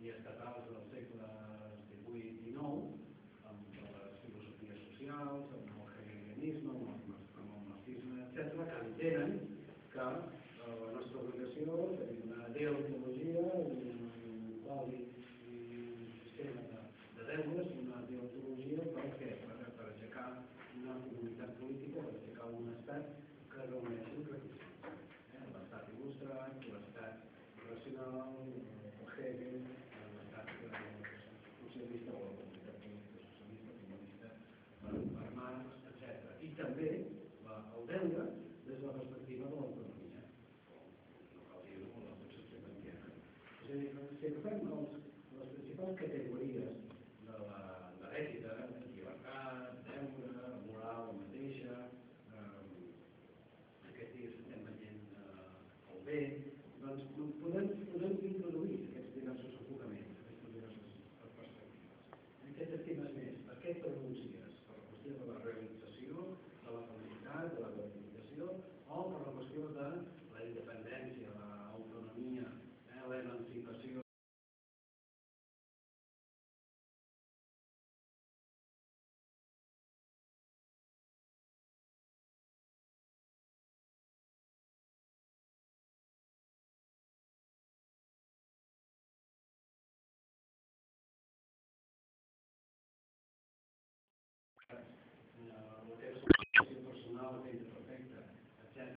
i estatals del segle XVIII i XIX, amb les filosofies socials, amb el hegelianisme, amb el, marxisme, etc., que entenen que eh, la nostra obligació és donar Déu un codi i un sistema de, de deures, una deontologia per què? Per, per aixecar una comunitat política, per aixecar un estat que no és un requisits. Eh? L'estat il·lustrat, l'estat racional, el Hegel, se, se agrupan les principals categories de l'ètica, eh? llibertat, deure, moral, mateixa, eh, aquest dia estem veient eh, el bé, doncs podem, podem introduir aquests diversos enfocaments, aquestes diverses perspectives. Aquestes temes més, per què pronuncia?